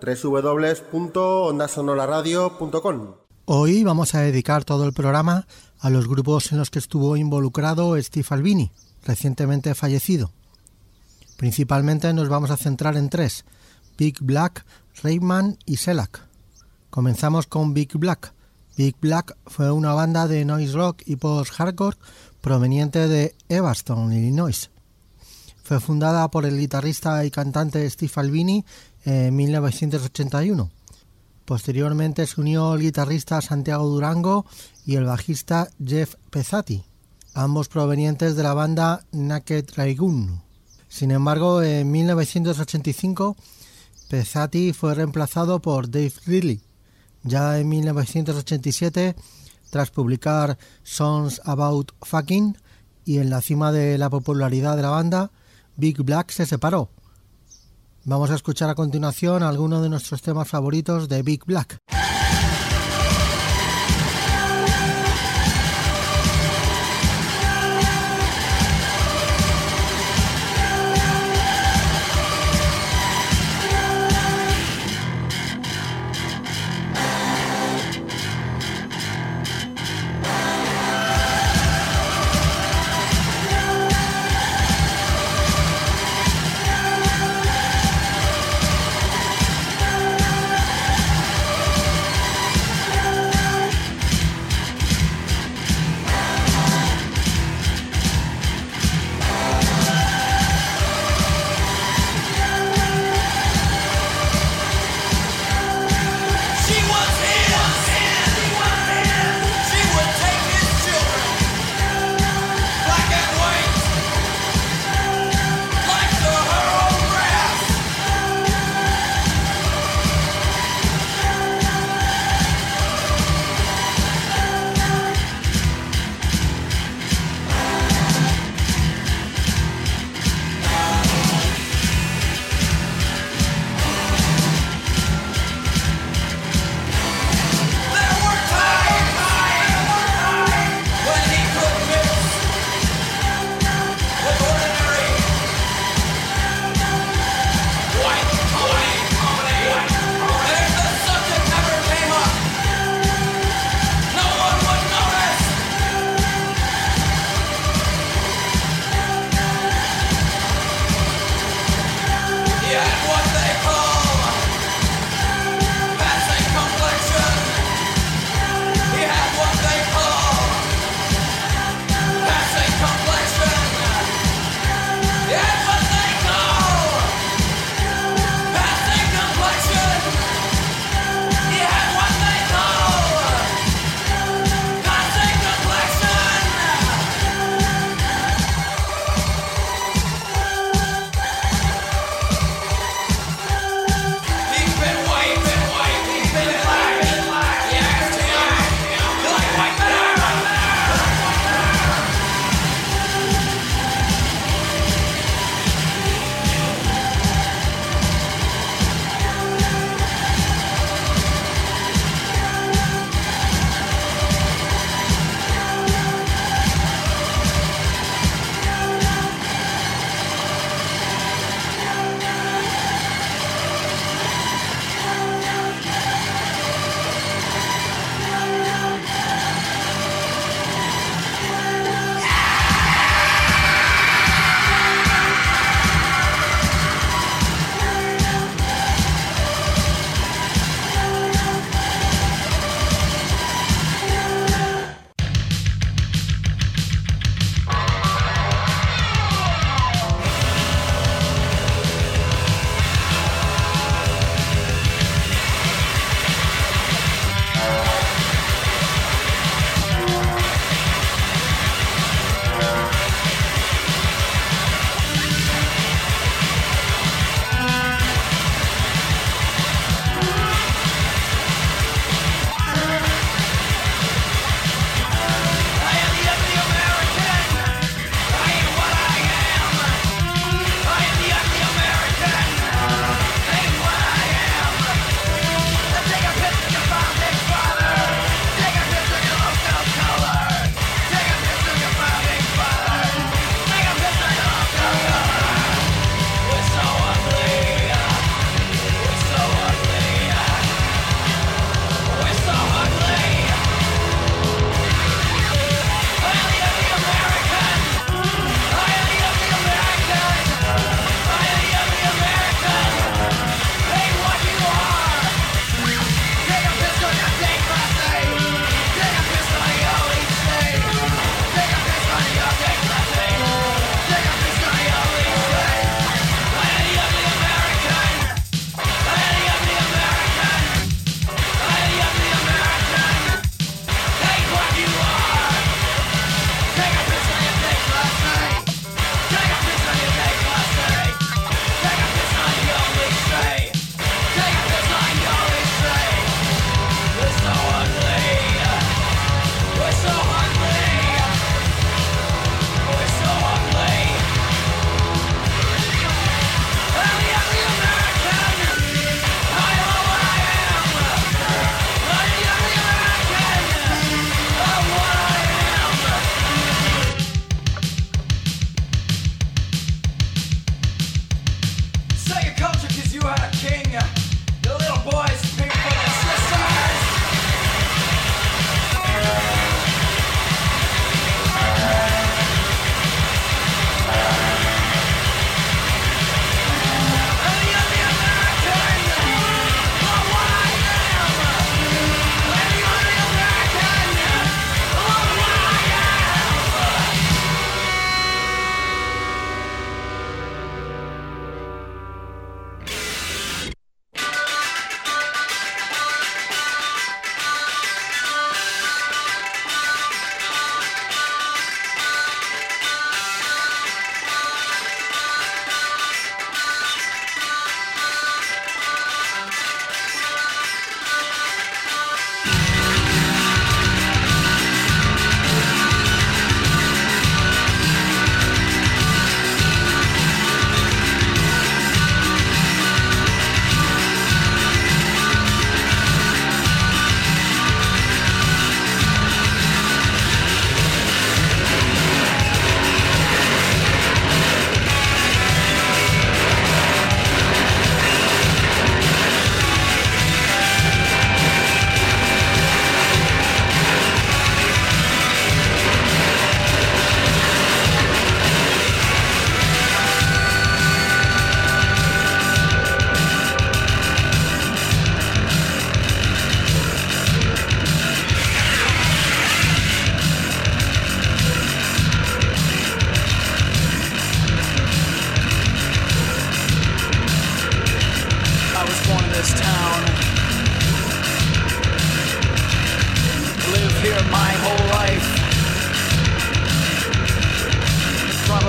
www.ondasonolaradio.com. Hoy vamos a dedicar todo el programa a los grupos en los que estuvo involucrado Steve Albini, recientemente fallecido. Principalmente nos vamos a centrar en tres, Big Black, Rayman y Selak. Comenzamos con Big Black. Big Black fue una banda de noise rock y post-hardcore proveniente de Evanston, Illinois. Fue fundada por el guitarrista y cantante Steve Albini en 1981. Posteriormente se unió el guitarrista Santiago Durango y el bajista Jeff Pezzati, ambos provenientes de la banda Naked Raigun. Sin embargo, en 1985 Pezzati fue reemplazado por Dave Ridley. Ya en 1987 tras publicar Songs About Fucking y en la cima de la popularidad de la banda, Big Black se separó. Vamos a escuchar a continuación algunos de nuestros temas favoritos de Big Black.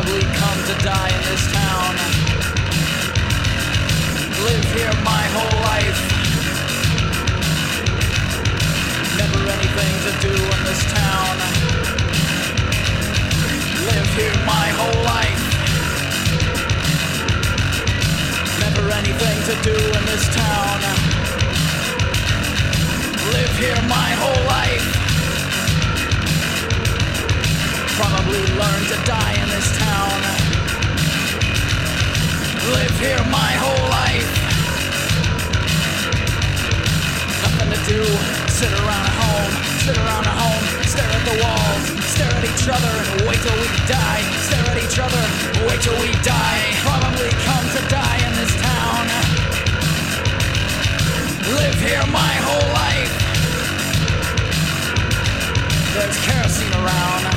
Probably come to die in this town. Live here my whole life. Never anything to do in this town. Live here my whole life. Never anything to do in this town. Live here my whole life. Probably learn to die in this town. Live here my whole life. Nothing to do. Sit around at home. Sit around at home. Stare at the walls. Stare at each other and wait till we die. Stare at each other. Wait till we die. Probably come to die in this town. Live here my whole life. There's kerosene around.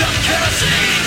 of kerosene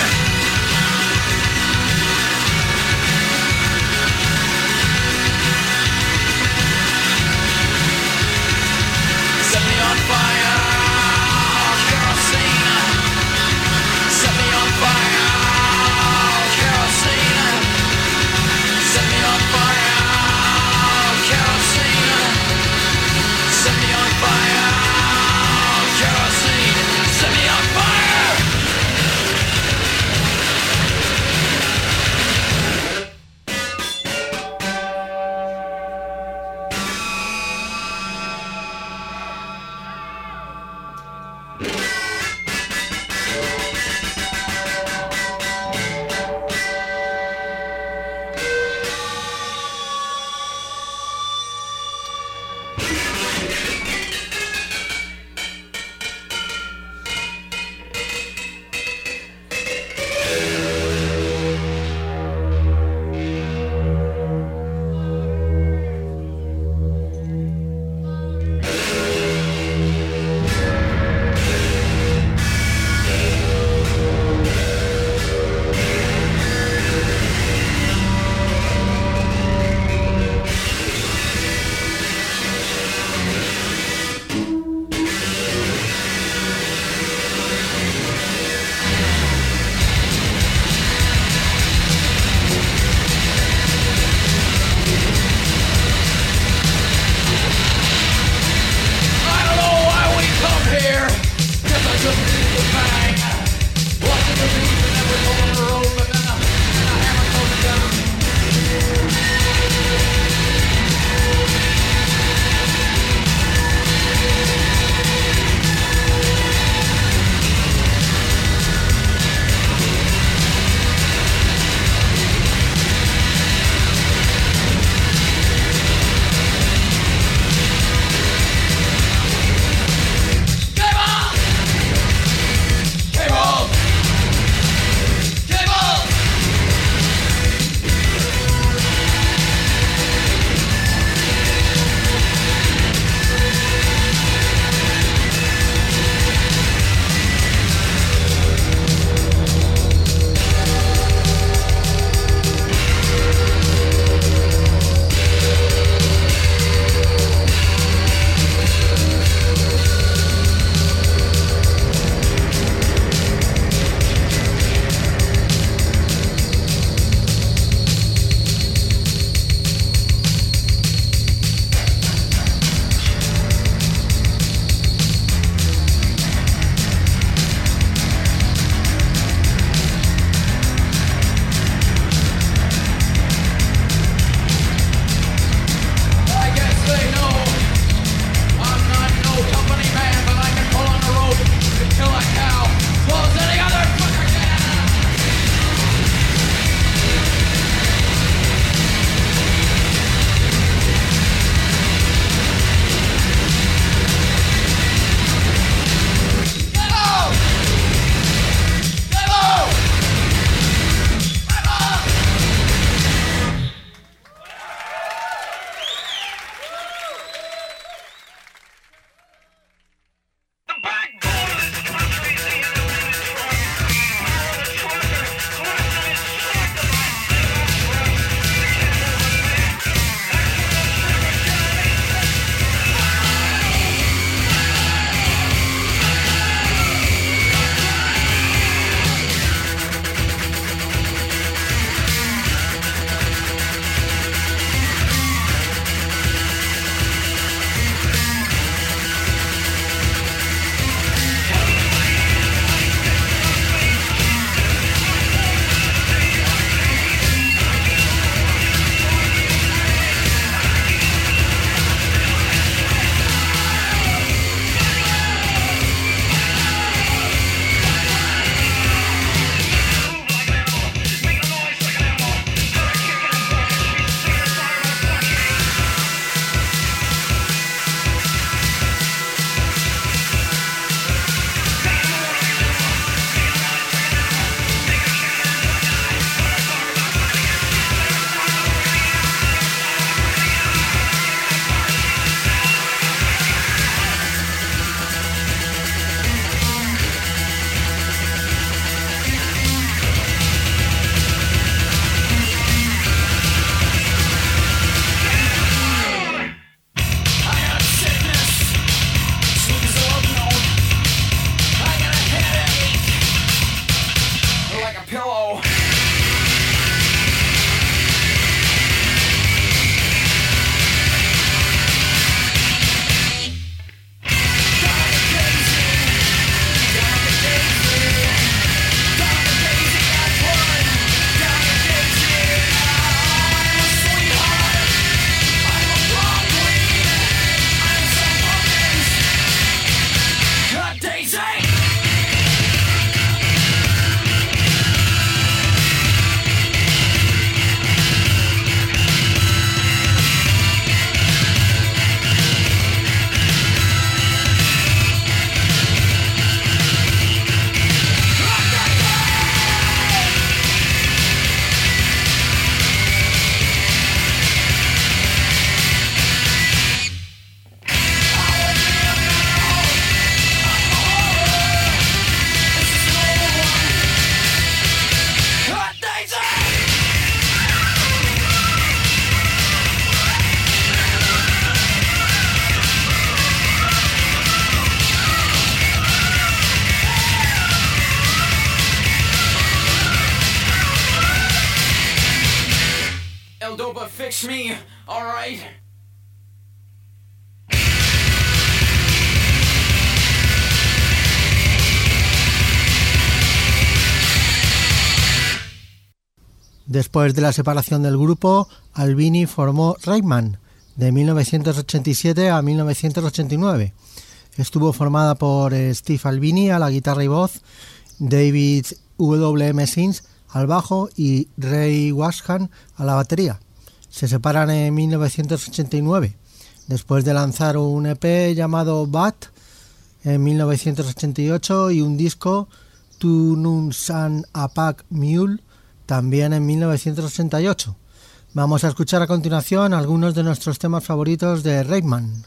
Después de la separación del grupo, Albini formó Rayman de 1987 a 1989. Estuvo formada por eh, Steve Albini a la guitarra y voz, David W.M. Sims al bajo y Ray Washan a la batería. Se separan en 1989, después de lanzar un EP llamado Bat en 1988 y un disco Tu Nun San Apak Mule también en 1988. Vamos a escuchar a continuación algunos de nuestros temas favoritos de Rayman.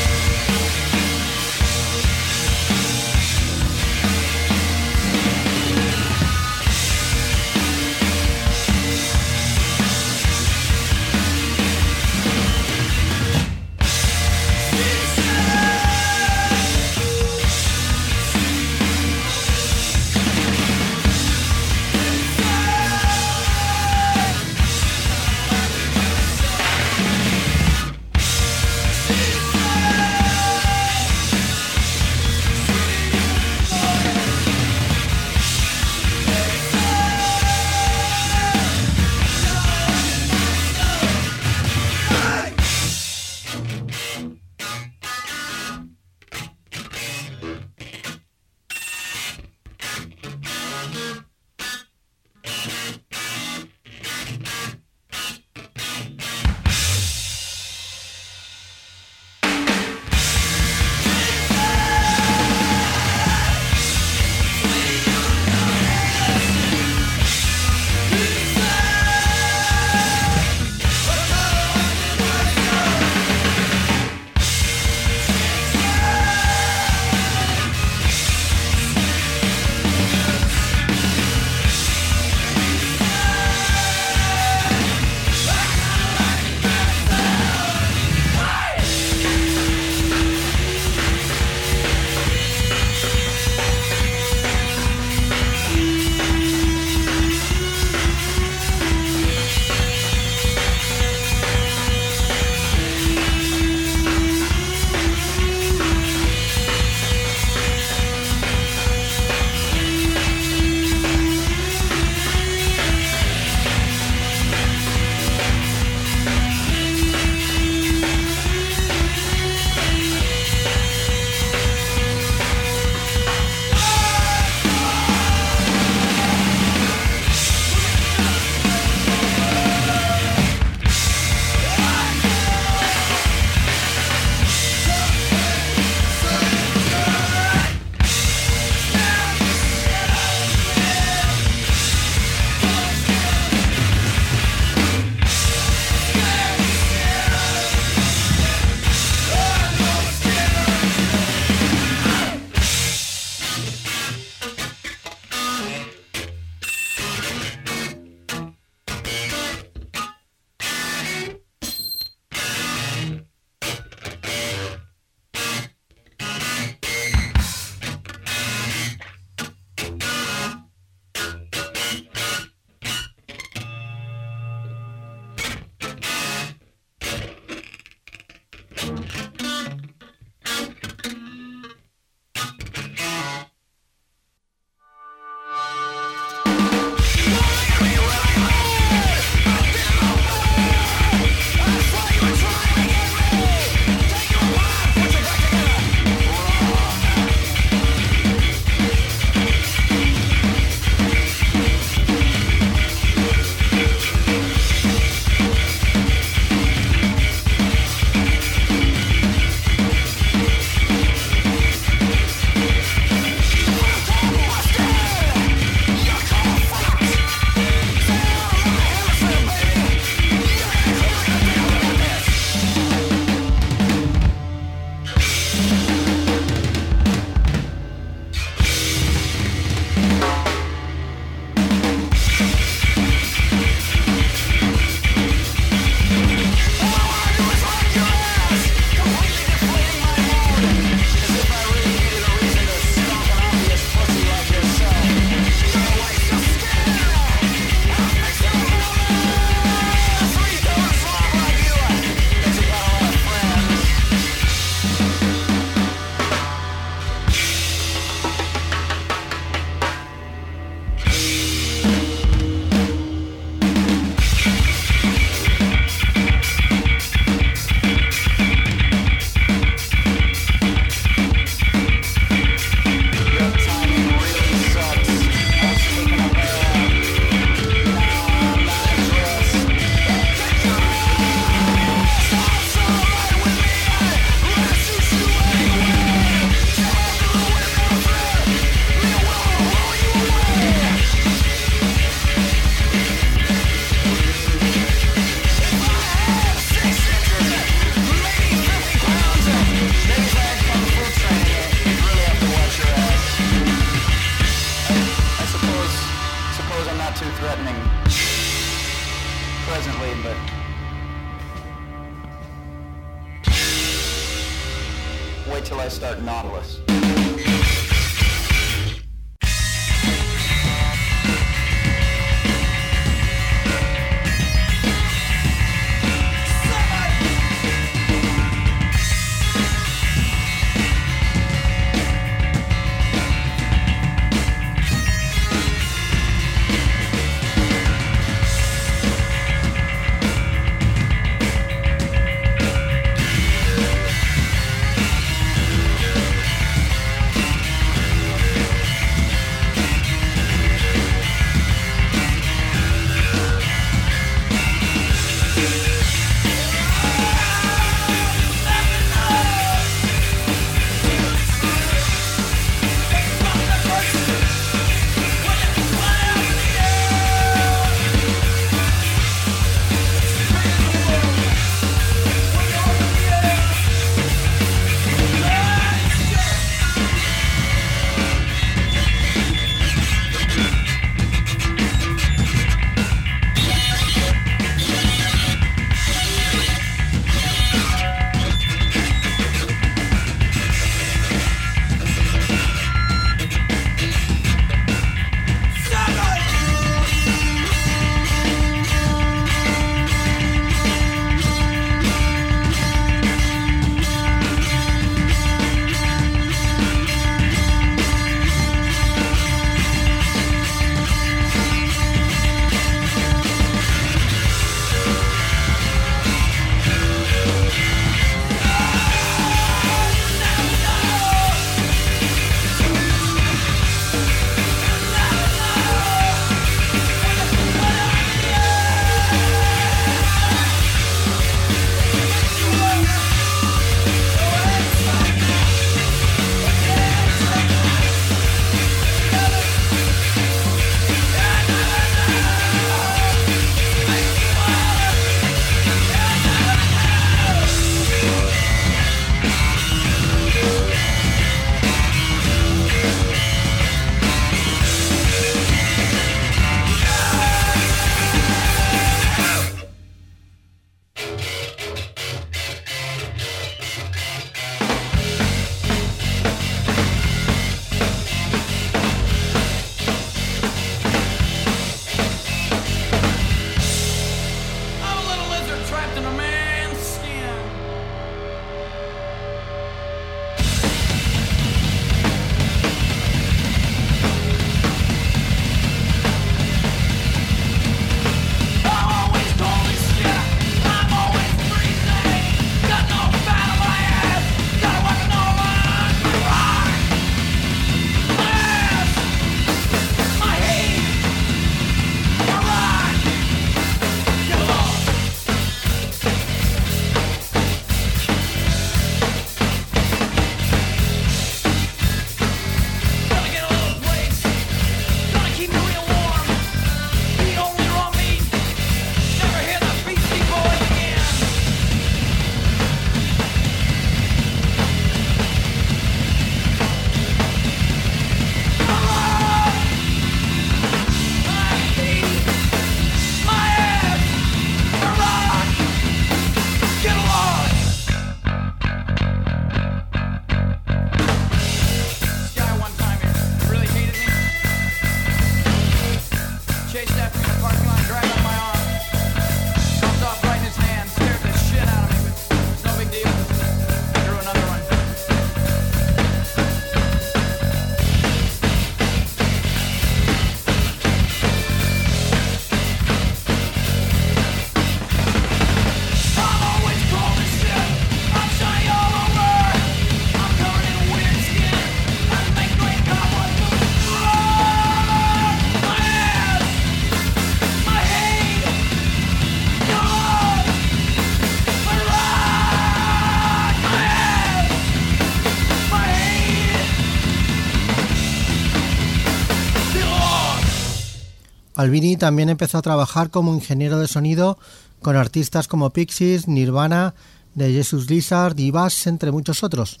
Albini también empezó a trabajar como ingeniero de sonido con artistas como Pixies, Nirvana, The Jesus Lizard y Bass, entre muchos otros.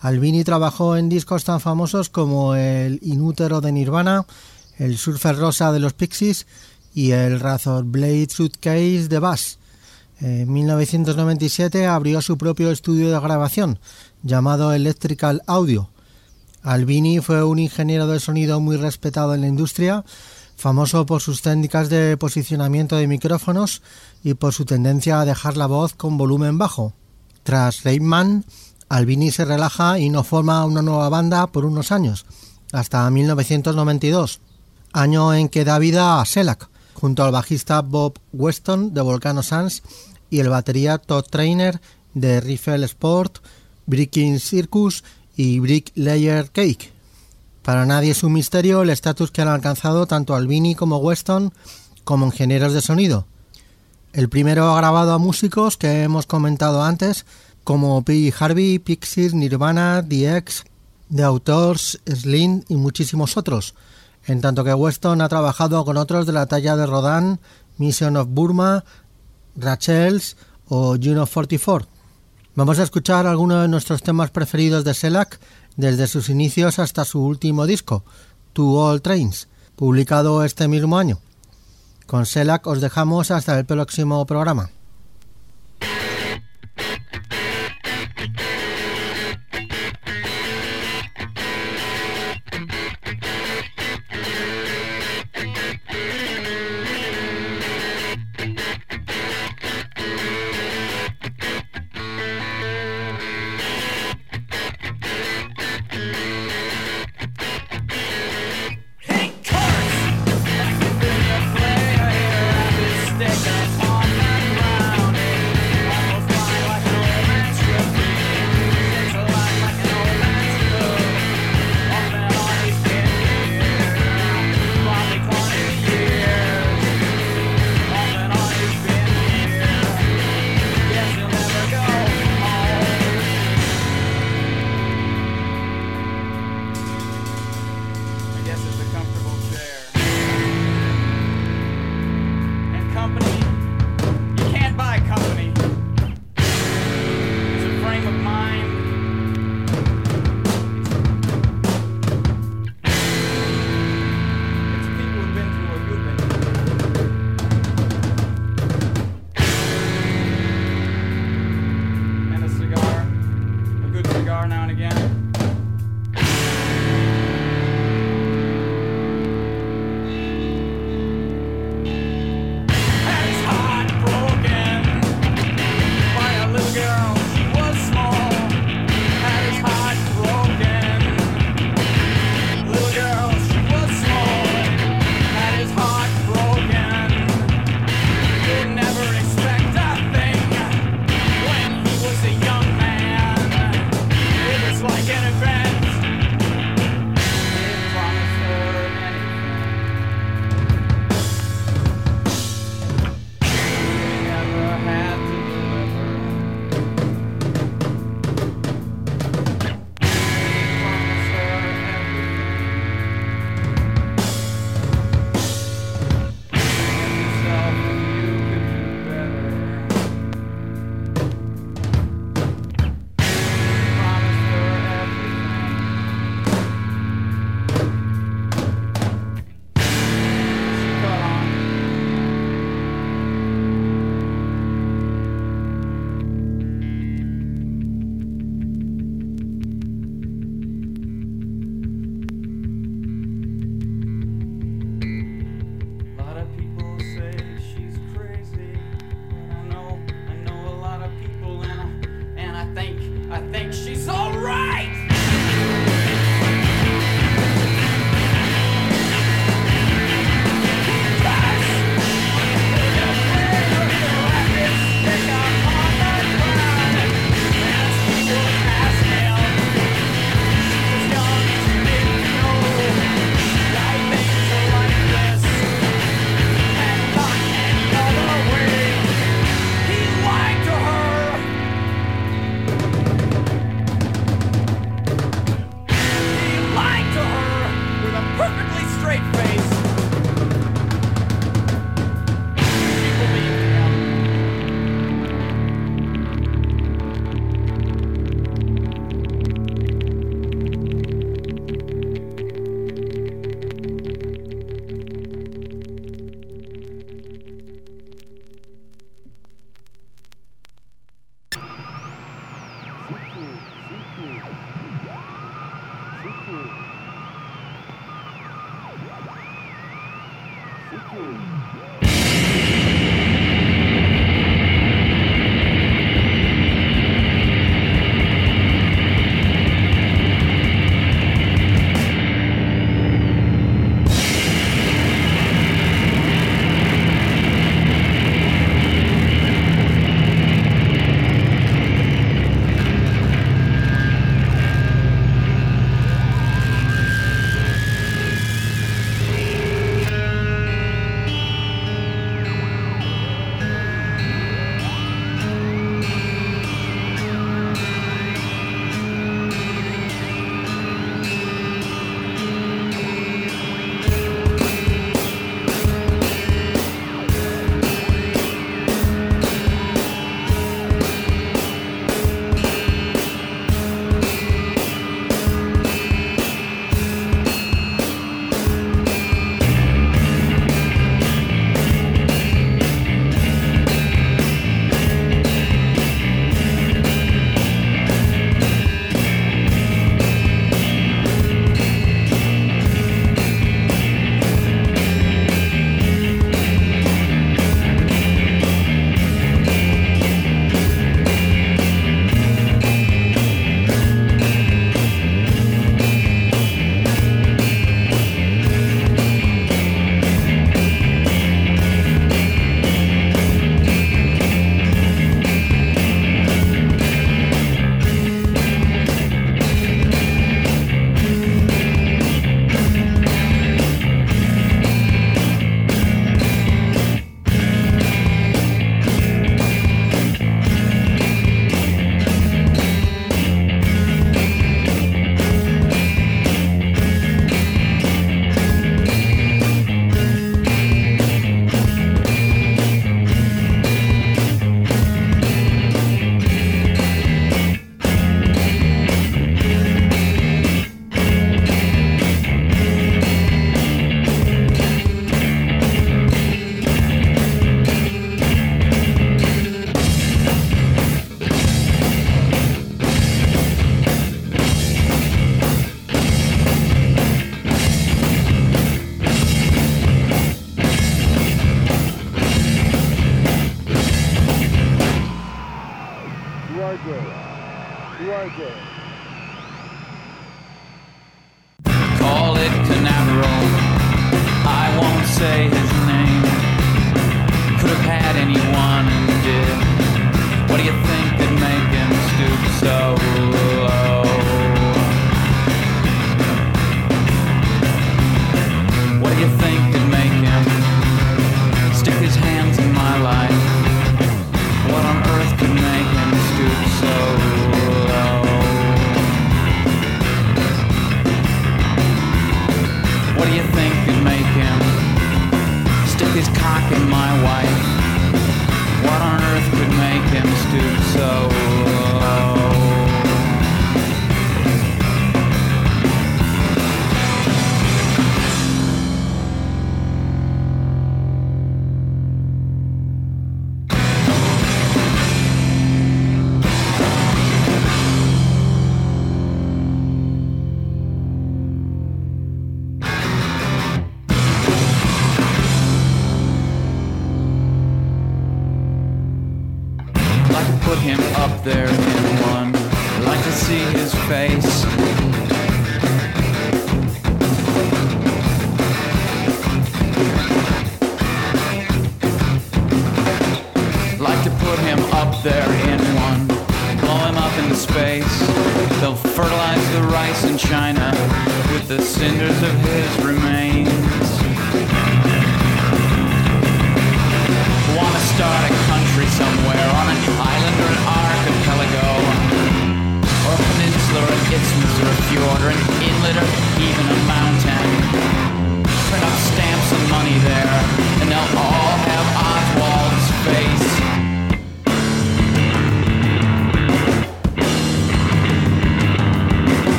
Albini trabajó en discos tan famosos como el Inútero de Nirvana, el Surfer Rosa de los Pixies y el Razor Blade Suitcase de Bass. En 1997 abrió su propio estudio de grabación, llamado Electrical Audio. Albini fue un ingeniero de sonido muy respetado en la industria, famoso por sus técnicas de posicionamiento de micrófonos y por su tendencia a dejar la voz con volumen bajo. Tras Reitman, Albini se relaja y no forma una nueva banda por unos años, hasta 1992, año en que da vida a Selak, junto al bajista Bob Weston de Volcano Sans y el batería Todd Trainer de Riffle Sport, Breaking Circus y Brick Layer Cake. Para nadie es un misterio el estatus que han alcanzado tanto Albini como Weston como ingenieros de sonido. El primero ha grabado a músicos que hemos comentado antes, como P. Harvey, Pixies, Nirvana, The X, The Outdoors, Slim y muchísimos otros, en tanto que Weston ha trabajado con otros de la talla de Rodan, Mission of Burma, Rachels o Juno 44. Vamos a escuchar algunos de nuestros temas preferidos de Selak desde sus inicios hasta su último disco, To All Trains, publicado este mismo año. Con Selak os dejamos hasta el próximo programa.